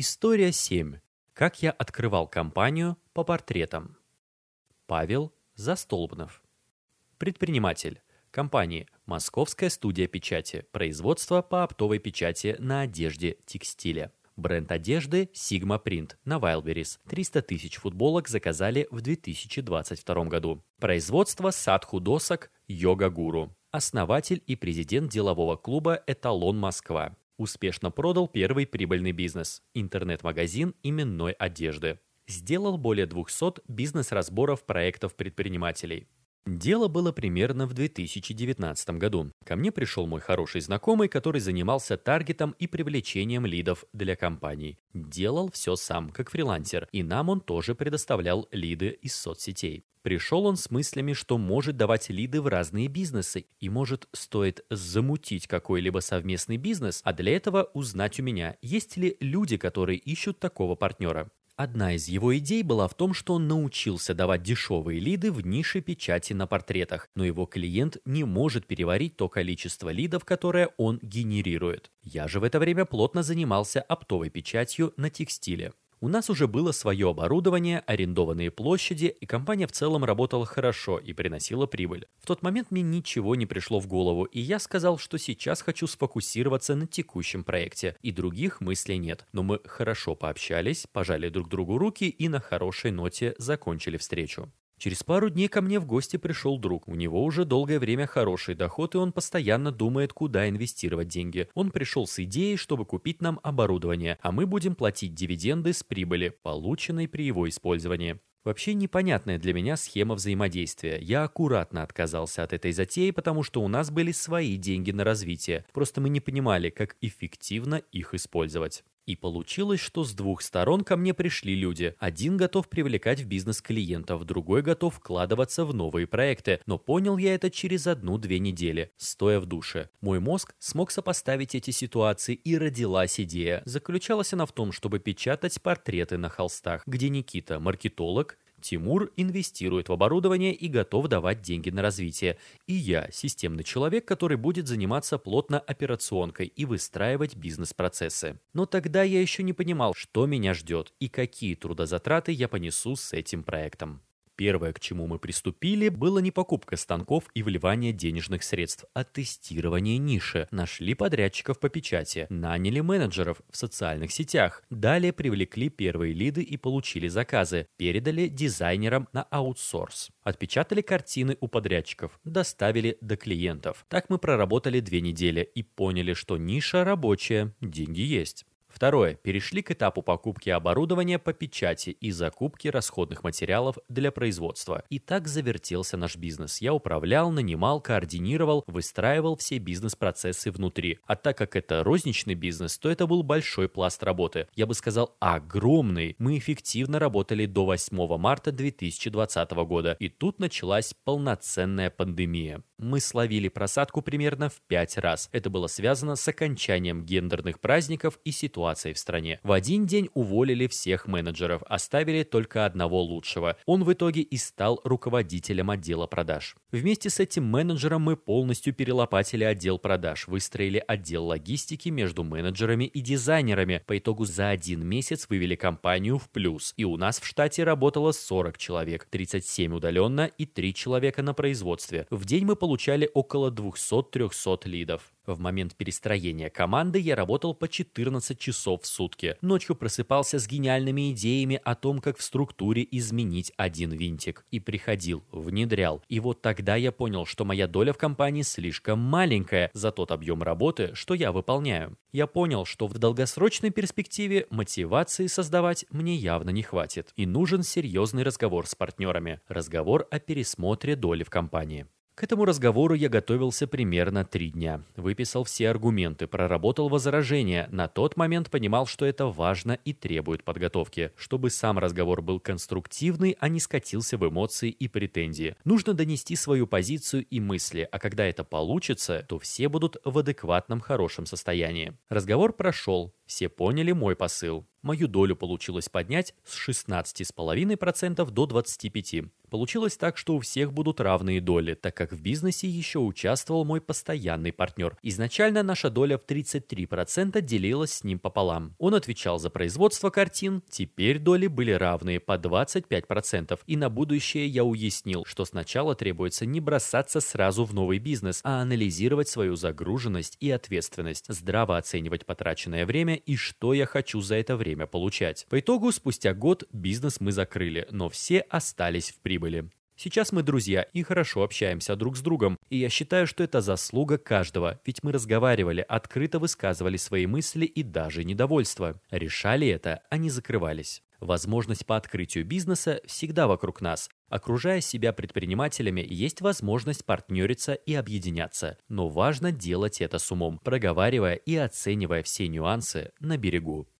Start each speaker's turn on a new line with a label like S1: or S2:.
S1: История 7. Как я открывал компанию по портретам. Павел Застолбнов. Предприниматель. Компании «Московская студия печати», производство по оптовой печати на одежде, текстиле. Бренд одежды Sigma Print на Wildberries. 300 тысяч футболок заказали в 2022 году. Производство садху досок Йога Гуру. Основатель и президент делового клуба «Эталон Москва». Успешно продал первый прибыльный бизнес – интернет-магазин именной одежды. Сделал более 200 бизнес-разборов проектов предпринимателей. Дело было примерно в 2019 году. Ко мне пришел мой хороший знакомый, который занимался таргетом и привлечением лидов для компаний. Делал все сам, как фрилансер, и нам он тоже предоставлял лиды из соцсетей. Пришел он с мыслями, что может давать лиды в разные бизнесы, и может стоит замутить какой-либо совместный бизнес, а для этого узнать у меня, есть ли люди, которые ищут такого партнера. Одна из его идей была в том, что он научился давать дешевые лиды в нише печати на портретах, но его клиент не может переварить то количество лидов, которое он генерирует. Я же в это время плотно занимался оптовой печатью на текстиле. У нас уже было свое оборудование, арендованные площади, и компания в целом работала хорошо и приносила прибыль. В тот момент мне ничего не пришло в голову, и я сказал, что сейчас хочу сфокусироваться на текущем проекте, и других мыслей нет. Но мы хорошо пообщались, пожали друг другу руки и на хорошей ноте закончили встречу. Через пару дней ко мне в гости пришел друг. У него уже долгое время хороший доход, и он постоянно думает, куда инвестировать деньги. Он пришел с идеей, чтобы купить нам оборудование, а мы будем платить дивиденды с прибыли, полученной при его использовании. Вообще непонятная для меня схема взаимодействия. Я аккуратно отказался от этой затеи, потому что у нас были свои деньги на развитие. Просто мы не понимали, как эффективно их использовать. И получилось, что с двух сторон ко мне пришли люди. Один готов привлекать в бизнес клиентов, другой готов вкладываться в новые проекты. Но понял я это через одну-две недели, стоя в душе. Мой мозг смог сопоставить эти ситуации и родилась идея. Заключалась она в том, чтобы печатать портреты на холстах, где Никита, маркетолог, Тимур инвестирует в оборудование и готов давать деньги на развитие. И я, системный человек, который будет заниматься плотно операционкой и выстраивать бизнес-процессы. Но тогда я еще не понимал, что меня ждет и какие трудозатраты я понесу с этим проектом. Первое, к чему мы приступили, было не покупка станков и вливание денежных средств, а тестирование ниши. Нашли подрядчиков по печати, наняли менеджеров в социальных сетях. Далее привлекли первые лиды и получили заказы. Передали дизайнерам на аутсорс. Отпечатали картины у подрядчиков, доставили до клиентов. Так мы проработали две недели и поняли, что ниша рабочая, деньги есть. Второе. Перешли к этапу покупки оборудования по печати и закупки расходных материалов для производства. И так завертелся наш бизнес. Я управлял, нанимал, координировал, выстраивал все бизнес-процессы внутри. А так как это розничный бизнес, то это был большой пласт работы. Я бы сказал, огромный. Мы эффективно работали до 8 марта 2020 года. И тут началась полноценная пандемия. Мы словили просадку примерно в 5 раз. Это было связано с окончанием гендерных праздников и ситуацией ситуацией в стране. В один день уволили всех менеджеров, оставили только одного лучшего. Он в итоге и стал руководителем отдела продаж. Вместе с этим менеджером мы полностью перелопатили отдел продаж, выстроили отдел логистики между менеджерами и дизайнерами. По итогу за один месяц вывели компанию в плюс. И у нас в штате работало 40 человек, 37 удаленно и 3 человека на производстве. В день мы получали около 200-300 лидов. В момент перестроения команды я работал по 14 часов в сутки. Ночью просыпался с гениальными идеями о том, как в структуре изменить один винтик. И приходил, внедрял. И вот тогда я понял, что моя доля в компании слишком маленькая за тот объем работы, что я выполняю. Я понял, что в долгосрочной перспективе мотивации создавать мне явно не хватит. И нужен серьезный разговор с партнерами. Разговор о пересмотре доли в компании. К этому разговору я готовился примерно три дня. Выписал все аргументы, проработал возражения. На тот момент понимал, что это важно и требует подготовки, чтобы сам разговор был конструктивный, а не скатился в эмоции и претензии. Нужно донести свою позицию и мысли, а когда это получится, то все будут в адекватном хорошем состоянии. Разговор прошел, все поняли мой посыл. Мою долю получилось поднять с 16,5% до 25%. Получилось так, что у всех будут равные доли, так как в бизнесе еще участвовал мой постоянный партнер. Изначально наша доля в 33% делилась с ним пополам. Он отвечал за производство картин, теперь доли были равные по 25%. И на будущее я уяснил, что сначала требуется не бросаться сразу в новый бизнес, а анализировать свою загруженность и ответственность, здраво оценивать потраченное время и что я хочу за это время получать. По итогу, спустя год бизнес мы закрыли, но все остались в прибыли. Сейчас мы друзья и хорошо общаемся друг с другом, и я считаю, что это заслуга каждого, ведь мы разговаривали, открыто высказывали свои мысли и даже недовольство. Решали это, а не закрывались. Возможность по открытию бизнеса всегда вокруг нас. Окружая себя предпринимателями, есть возможность партнериться и объединяться. Но важно делать это с умом, проговаривая и оценивая все нюансы на берегу.